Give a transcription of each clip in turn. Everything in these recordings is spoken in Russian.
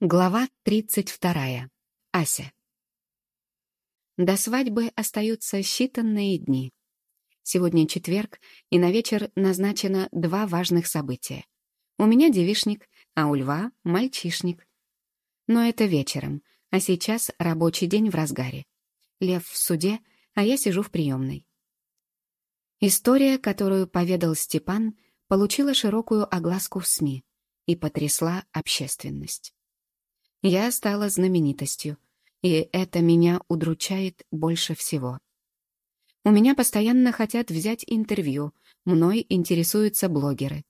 Глава 32. Ася. До свадьбы остаются считанные дни. Сегодня четверг, и на вечер назначено два важных события. У меня девишник, а у Льва — мальчишник. Но это вечером, а сейчас рабочий день в разгаре. Лев в суде, а я сижу в приемной. История, которую поведал Степан, получила широкую огласку в СМИ и потрясла общественность. Я стала знаменитостью, и это меня удручает больше всего. У меня постоянно хотят взять интервью, мной интересуются блогеры.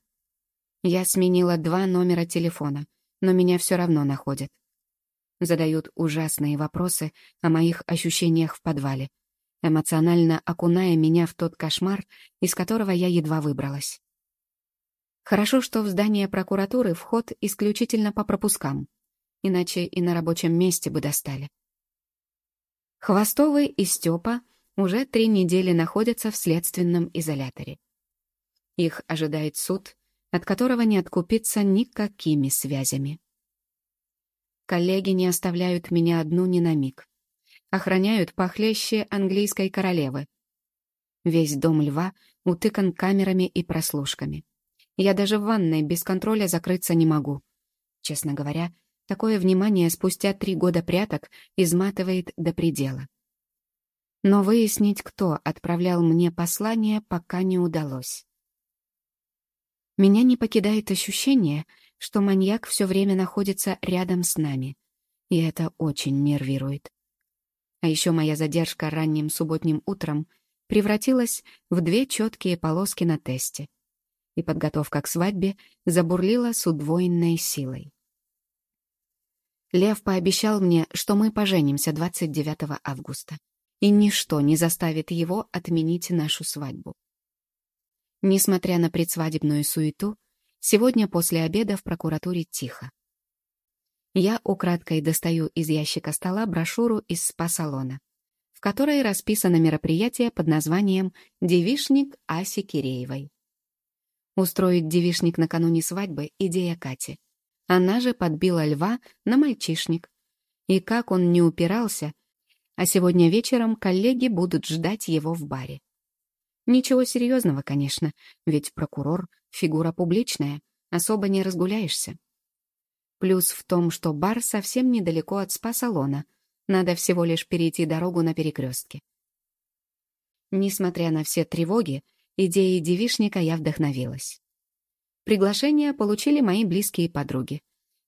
Я сменила два номера телефона, но меня все равно находят. Задают ужасные вопросы о моих ощущениях в подвале, эмоционально окуная меня в тот кошмар, из которого я едва выбралась. Хорошо, что в здание прокуратуры вход исключительно по пропускам иначе и на рабочем месте бы достали. Хвостовый и Степа уже три недели находятся в следственном изоляторе. Их ожидает суд, от которого не откупиться никакими связями. Коллеги не оставляют меня одну ни на миг. Охраняют похлеще английской королевы. Весь дом льва утыкан камерами и прослушками. Я даже в ванной без контроля закрыться не могу. Честно говоря, Такое внимание спустя три года пряток изматывает до предела. Но выяснить, кто отправлял мне послание, пока не удалось. Меня не покидает ощущение, что маньяк все время находится рядом с нами, и это очень нервирует. А еще моя задержка ранним субботним утром превратилась в две четкие полоски на тесте, и подготовка к свадьбе забурлила с удвоенной силой. Лев пообещал мне, что мы поженимся 29 августа, и ничто не заставит его отменить нашу свадьбу. Несмотря на предсвадебную суету, сегодня после обеда в прокуратуре тихо. Я украдкой достаю из ящика стола брошюру из спа-салона, в которой расписано мероприятие под названием «Девишник Аси Киреевой». Устроить девишник накануне свадьбы — идея Кати — она же подбила льва на мальчишник. И как он не упирался, а сегодня вечером коллеги будут ждать его в баре. Ничего серьезного, конечно, ведь прокурор — фигура публичная, особо не разгуляешься. Плюс в том, что бар совсем недалеко от спа-салона, надо всего лишь перейти дорогу на перекрестке. Несмотря на все тревоги, идеей девишника я вдохновилась. Приглашение получили мои близкие подруги,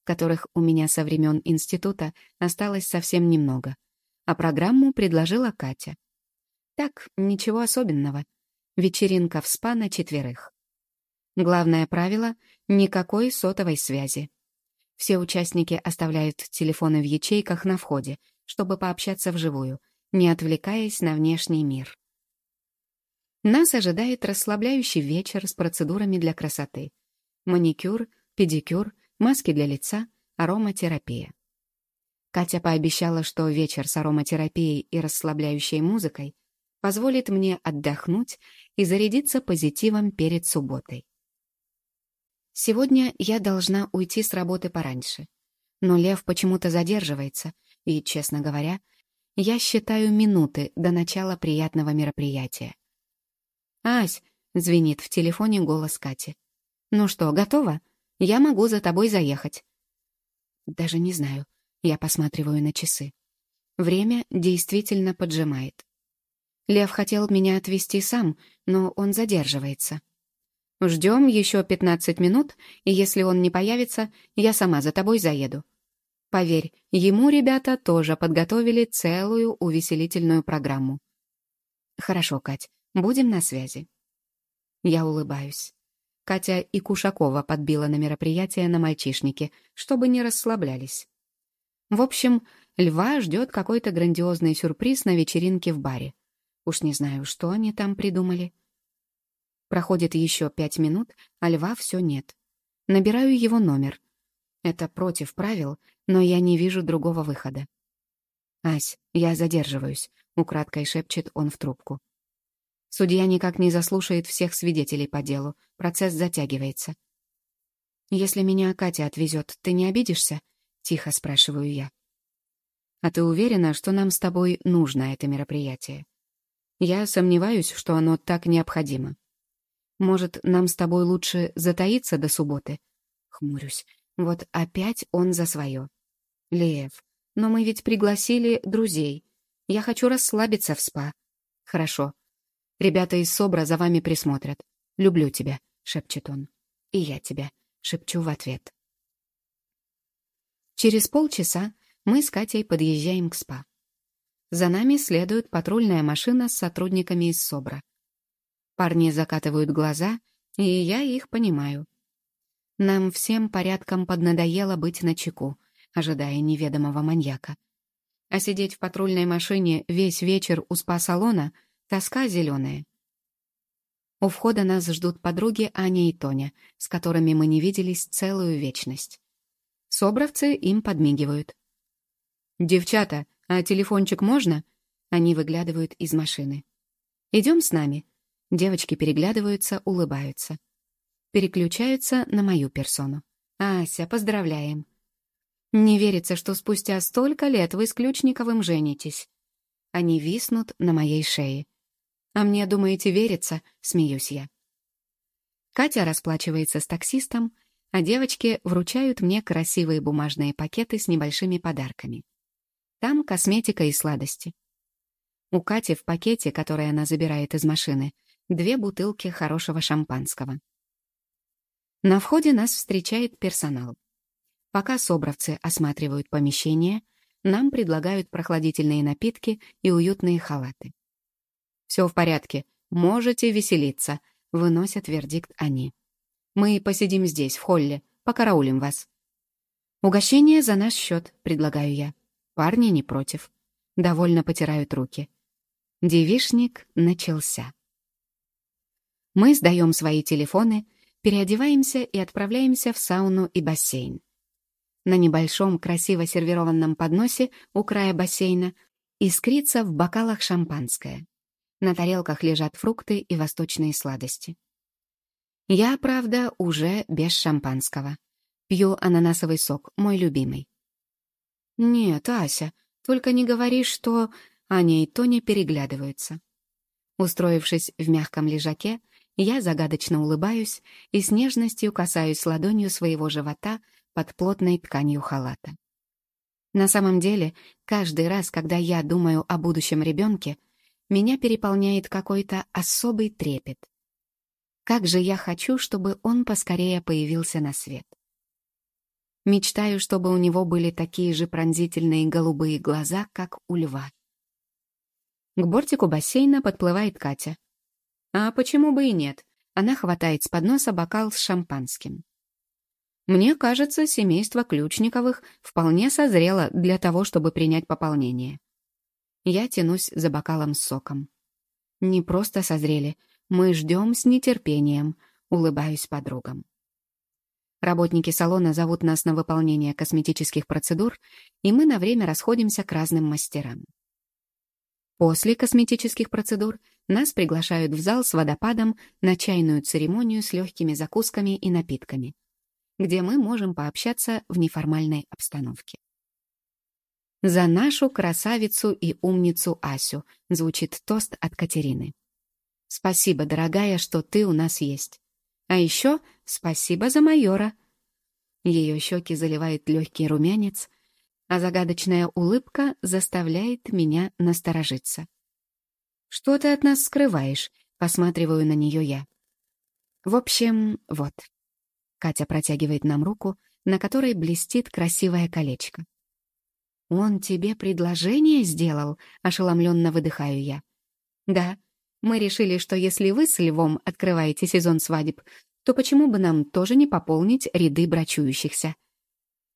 которых у меня со времен института осталось совсем немного, а программу предложила Катя. Так, ничего особенного. Вечеринка в спа на четверых. Главное правило — никакой сотовой связи. Все участники оставляют телефоны в ячейках на входе, чтобы пообщаться вживую, не отвлекаясь на внешний мир. Нас ожидает расслабляющий вечер с процедурами для красоты маникюр, педикюр, маски для лица, ароматерапия. Катя пообещала, что вечер с ароматерапией и расслабляющей музыкой позволит мне отдохнуть и зарядиться позитивом перед субботой. Сегодня я должна уйти с работы пораньше, но Лев почему-то задерживается, и, честно говоря, я считаю минуты до начала приятного мероприятия. «Ась!» — звенит в телефоне голос Кати. «Ну что, готова? Я могу за тобой заехать». Даже не знаю. Я посматриваю на часы. Время действительно поджимает. Лев хотел меня отвезти сам, но он задерживается. Ждем еще 15 минут, и если он не появится, я сама за тобой заеду. Поверь, ему ребята тоже подготовили целую увеселительную программу. Хорошо, Кать, будем на связи. Я улыбаюсь. Катя и Кушакова подбила на мероприятие на мальчишнике, чтобы не расслаблялись. В общем, Льва ждет какой-то грандиозный сюрприз на вечеринке в баре. Уж не знаю, что они там придумали. Проходит еще пять минут, а Льва все нет. Набираю его номер. Это против правил, но я не вижу другого выхода. «Ась, я задерживаюсь», — украдкой шепчет он в трубку. Судья никак не заслушает всех свидетелей по делу. Процесс затягивается. «Если меня Катя отвезет, ты не обидишься?» — тихо спрашиваю я. «А ты уверена, что нам с тобой нужно это мероприятие? Я сомневаюсь, что оно так необходимо. Может, нам с тобой лучше затаиться до субботы?» Хмурюсь. Вот опять он за свое. «Лев, но мы ведь пригласили друзей. Я хочу расслабиться в спа». «Хорошо. Ребята из СОБРа за вами присмотрят. Люблю тебя», — шепчет он. «И я тебя», — шепчу в ответ. Через полчаса мы с Катей подъезжаем к СПА. За нами следует патрульная машина с сотрудниками из СОБРа. Парни закатывают глаза, и я их понимаю. Нам всем порядком поднадоело быть на чеку, ожидая неведомого маньяка. А сидеть в патрульной машине весь вечер у спа-салона — тоска зеленая. У входа нас ждут подруги Аня и Тоня, с которыми мы не виделись целую вечность. Собровцы им подмигивают. «Девчата, а телефончик можно?» Они выглядывают из машины. «Идем с нами». Девочки переглядываются, улыбаются. Переключаются на мою персону. «Ася, поздравляем». Не верится, что спустя столько лет вы с Ключниковым женитесь. Они виснут на моей шее. А мне, думаете, верится? Смеюсь я. Катя расплачивается с таксистом, а девочки вручают мне красивые бумажные пакеты с небольшими подарками. Там косметика и сладости. У Кати в пакете, который она забирает из машины, две бутылки хорошего шампанского. На входе нас встречает персонал. Пока собравцы осматривают помещение, нам предлагают прохладительные напитки и уютные халаты. «Все в порядке, можете веселиться», — выносят вердикт они. Мы посидим здесь, в холле, покараулим вас». «Угощение за наш счет», — предлагаю я. Парни не против. Довольно потирают руки. Девишник начался. Мы сдаем свои телефоны, переодеваемся и отправляемся в сауну и бассейн. На небольшом, красиво сервированном подносе у края бассейна искрится в бокалах шампанское. На тарелках лежат фрукты и восточные сладости. Я, правда, уже без шампанского. Пью ананасовый сок, мой любимый. Нет, Ася, только не говори, что... Аня и Тоня переглядываются. Устроившись в мягком лежаке, я загадочно улыбаюсь и с нежностью касаюсь ладонью своего живота под плотной тканью халата. На самом деле, каждый раз, когда я думаю о будущем ребенке, меня переполняет какой-то особый трепет. Как же я хочу, чтобы он поскорее появился на свет. Мечтаю, чтобы у него были такие же пронзительные голубые глаза, как у льва. К бортику бассейна подплывает Катя. А почему бы и нет? Она хватает с подноса бокал с шампанским. Мне кажется, семейство Ключниковых вполне созрело для того, чтобы принять пополнение. Я тянусь за бокалом с соком. Не просто созрели, мы ждем с нетерпением, улыбаюсь подругам. Работники салона зовут нас на выполнение косметических процедур, и мы на время расходимся к разным мастерам. После косметических процедур нас приглашают в зал с водопадом на чайную церемонию с легкими закусками и напитками, где мы можем пообщаться в неформальной обстановке. «За нашу красавицу и умницу Асю» звучит тост от Катерины. Спасибо, дорогая, что ты у нас есть. А еще спасибо за майора. Ее щеки заливает легкий румянец, а загадочная улыбка заставляет меня насторожиться. «Что ты от нас скрываешь?» — посматриваю на нее я. «В общем, вот». Катя протягивает нам руку, на которой блестит красивое колечко. «Он тебе предложение сделал?» — ошеломленно выдыхаю я. «Да, мы решили, что если вы с Львом открываете сезон свадеб, то почему бы нам тоже не пополнить ряды брачующихся?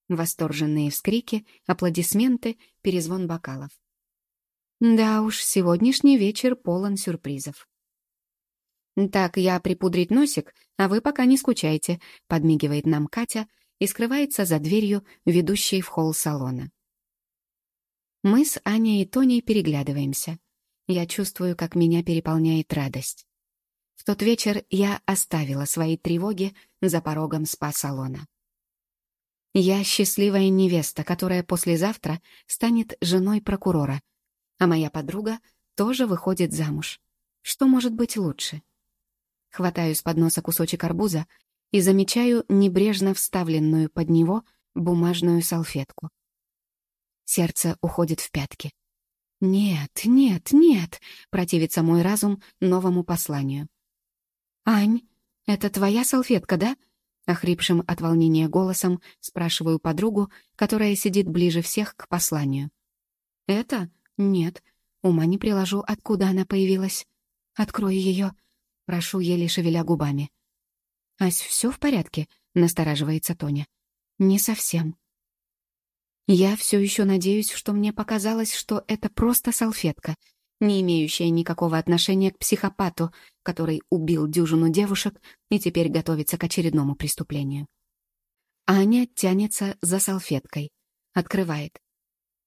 Восторженные вскрики, аплодисменты, перезвон бокалов. Да уж, сегодняшний вечер полон сюрпризов. «Так, я припудрить носик, а вы пока не скучайте», — подмигивает нам Катя и скрывается за дверью, ведущей в холл салона. Мы с Аней и Тоней переглядываемся. Я чувствую, как меня переполняет радость. В тот вечер я оставила свои тревоги за порогом спа-салона. Я счастливая невеста, которая послезавтра станет женой прокурора, а моя подруга тоже выходит замуж. Что может быть лучше? Хватаю с подноса кусочек арбуза и замечаю небрежно вставленную под него бумажную салфетку. Сердце уходит в пятки. «Нет, нет, нет!» — противится мой разум новому посланию. «Ань, это твоя салфетка, да?» Охрипшим от волнения голосом спрашиваю подругу, которая сидит ближе всех к посланию. «Это? Нет. Ума не приложу, откуда она появилась. Открой ее». Прошу, еле шевеля губами. «Ась, все в порядке?» — настораживается Тоня. «Не совсем». Я все еще надеюсь, что мне показалось, что это просто салфетка, не имеющая никакого отношения к психопату, который убил дюжину девушек и теперь готовится к очередному преступлению. Аня тянется за салфеткой, открывает.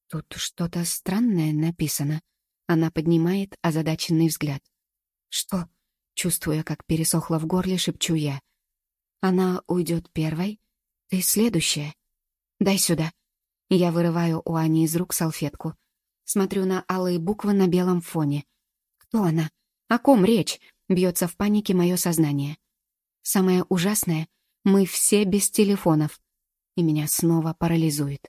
Тут что-то странное написано. Она поднимает озадаченный взгляд. «Что?» Чувствуя, как пересохло в горле, шепчу я. «Она уйдет первой? Ты следующая? Дай сюда». Я вырываю у Ани из рук салфетку. Смотрю на алые буквы на белом фоне. Кто она? О ком речь? Бьется в панике мое сознание. Самое ужасное — мы все без телефонов. И меня снова парализует.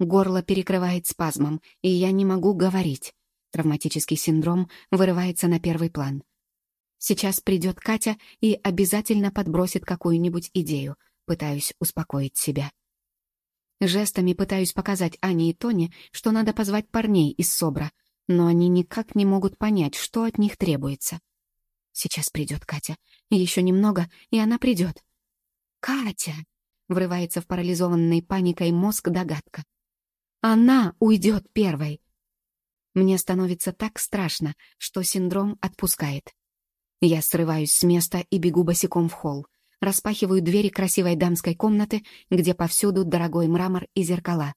Горло перекрывает спазмом, и я не могу говорить. Травматический синдром вырывается на первый план. Сейчас придет Катя и обязательно подбросит какую-нибудь идею. Пытаюсь успокоить себя. Жестами пытаюсь показать Ане и Тоне, что надо позвать парней из СОБРа, но они никак не могут понять, что от них требуется. Сейчас придет Катя. Еще немного, и она придет. «Катя!» — врывается в парализованной паникой мозг догадка. «Она уйдет первой!» Мне становится так страшно, что синдром отпускает. Я срываюсь с места и бегу босиком в холл распахиваю двери красивой дамской комнаты, где повсюду дорогой мрамор и зеркала.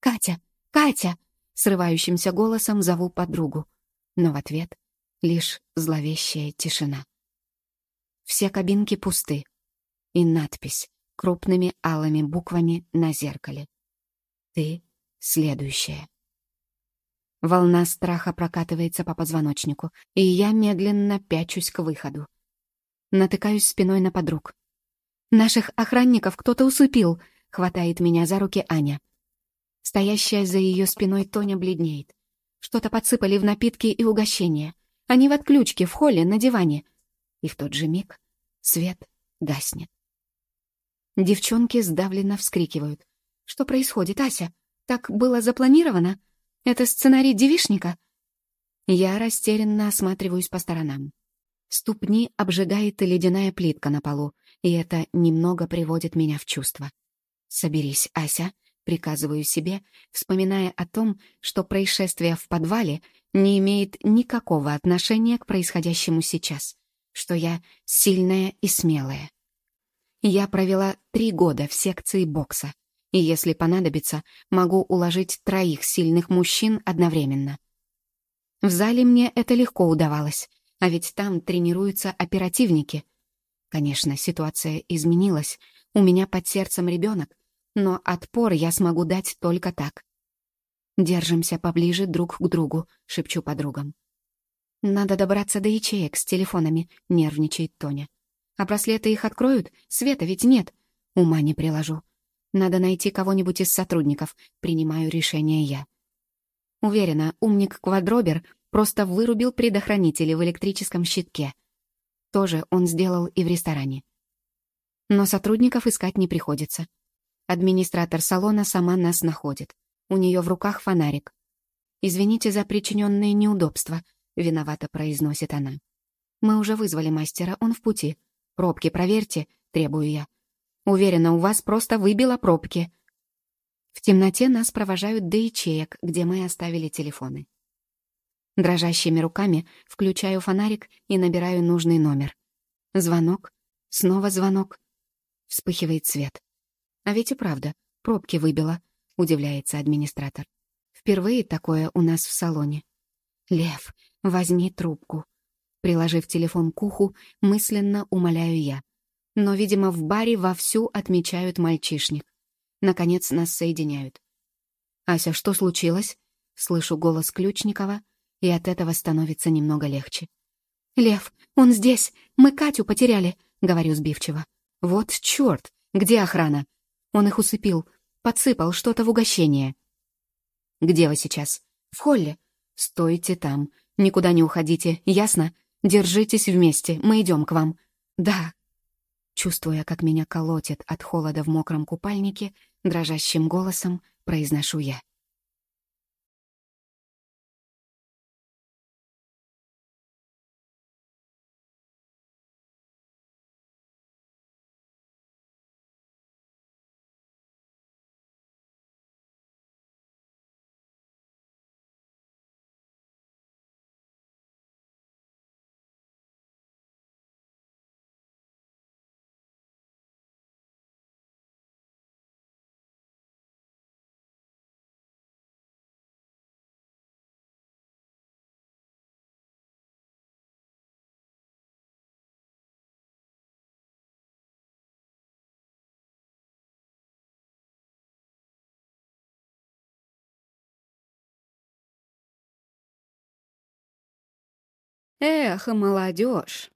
«Катя! Катя!» — срывающимся голосом зову подругу. Но в ответ лишь зловещая тишина. Все кабинки пусты. И надпись крупными алыми буквами на зеркале. «Ты следующая». Волна страха прокатывается по позвоночнику, и я медленно пячусь к выходу. Натыкаюсь спиной на подруг. «Наших охранников кто-то усыпил», — хватает меня за руки Аня. Стоящая за ее спиной Тоня бледнеет. Что-то подсыпали в напитки и угощения. Они в отключке, в холле, на диване. И в тот же миг свет гаснет. Девчонки сдавленно вскрикивают. «Что происходит, Ася? Так было запланировано? Это сценарий девишника?» Я растерянно осматриваюсь по сторонам. Ступни обжигает ледяная плитка на полу, и это немного приводит меня в чувство. «Соберись, Ася», — приказываю себе, вспоминая о том, что происшествие в подвале не имеет никакого отношения к происходящему сейчас, что я сильная и смелая. Я провела три года в секции бокса, и если понадобится, могу уложить троих сильных мужчин одновременно. В зале мне это легко удавалось, а ведь там тренируются оперативники. Конечно, ситуация изменилась. У меня под сердцем ребенок, но отпор я смогу дать только так. «Держимся поближе друг к другу», — шепчу подругам. «Надо добраться до ячеек с телефонами», — нервничает Тоня. «А браслеты их откроют? Света ведь нет. Ума не приложу. Надо найти кого-нибудь из сотрудников. Принимаю решение я». Уверена, умник Квадробер просто вырубил предохранители в электрическом щитке. Тоже он сделал и в ресторане. Но сотрудников искать не приходится. Администратор салона сама нас находит. У нее в руках фонарик. «Извините за причиненные неудобства», — виновато произносит она. «Мы уже вызвали мастера, он в пути. Пробки проверьте», — требую я. «Уверена, у вас просто выбило пробки». В темноте нас провожают до ячеек, где мы оставили телефоны. Дрожащими руками включаю фонарик и набираю нужный номер. Звонок. Снова звонок. Вспыхивает свет. А ведь и правда, пробки выбило, удивляется администратор. Впервые такое у нас в салоне. Лев, возьми трубку. Приложив телефон к уху, мысленно умоляю я. Но, видимо, в баре вовсю отмечают мальчишник. Наконец нас соединяют. «Ася, что случилось?» Слышу голос Ключникова, и от этого становится немного легче. «Лев, он здесь! Мы Катю потеряли!» — говорю сбивчиво. «Вот черт! Где охрана?» Он их усыпил, подсыпал что-то в угощение. «Где вы сейчас?» «В холле». «Стойте там. Никуда не уходите, ясно? Держитесь вместе, мы идем к вам». «Да». Чувствуя, как меня колотит от холода в мокром купальнике, дрожащим голосом произношу я. Эх, молодежь!